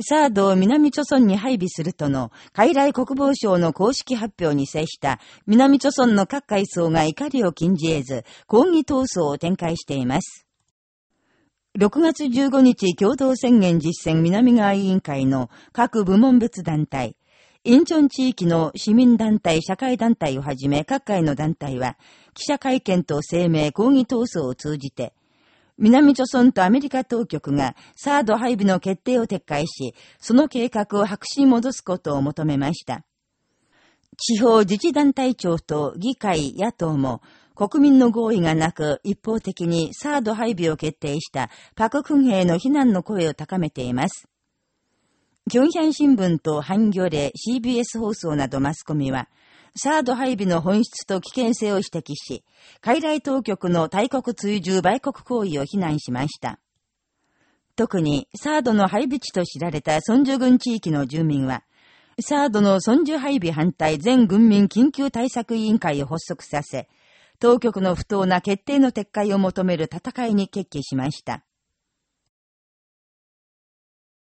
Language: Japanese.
サードを南朝村に配備するとの、海来国防省の公式発表に接した南朝村の各階層が怒りを禁じ得ず、抗議闘争を展開しています。6月15日共同宣言実践南側委員会の各部門別団体、インチョン地域の市民団体、社会団体をはじめ各界の団体は、記者会見と声明、抗議闘争を通じて、南朝村とアメリカ当局がサード配備の決定を撤回し、その計画を白紙に戻すことを求めました。地方自治団体長と議会、野党も、国民の合意がなく一方的にサード配備を決定したパククン兵の非難の声を高めています。キョンヒャン新聞とハンギョレ、CBS 放送などマスコミは、サード配備の本質と危険性を指摘し、海外当局の大国追従売国行為を非難しました。特に、サードの配備地と知られた孫樹軍地域の住民は、サードの孫樹配備反対全軍民緊急対策委員会を発足させ、当局の不当な決定の撤回を求める戦いに決起しました。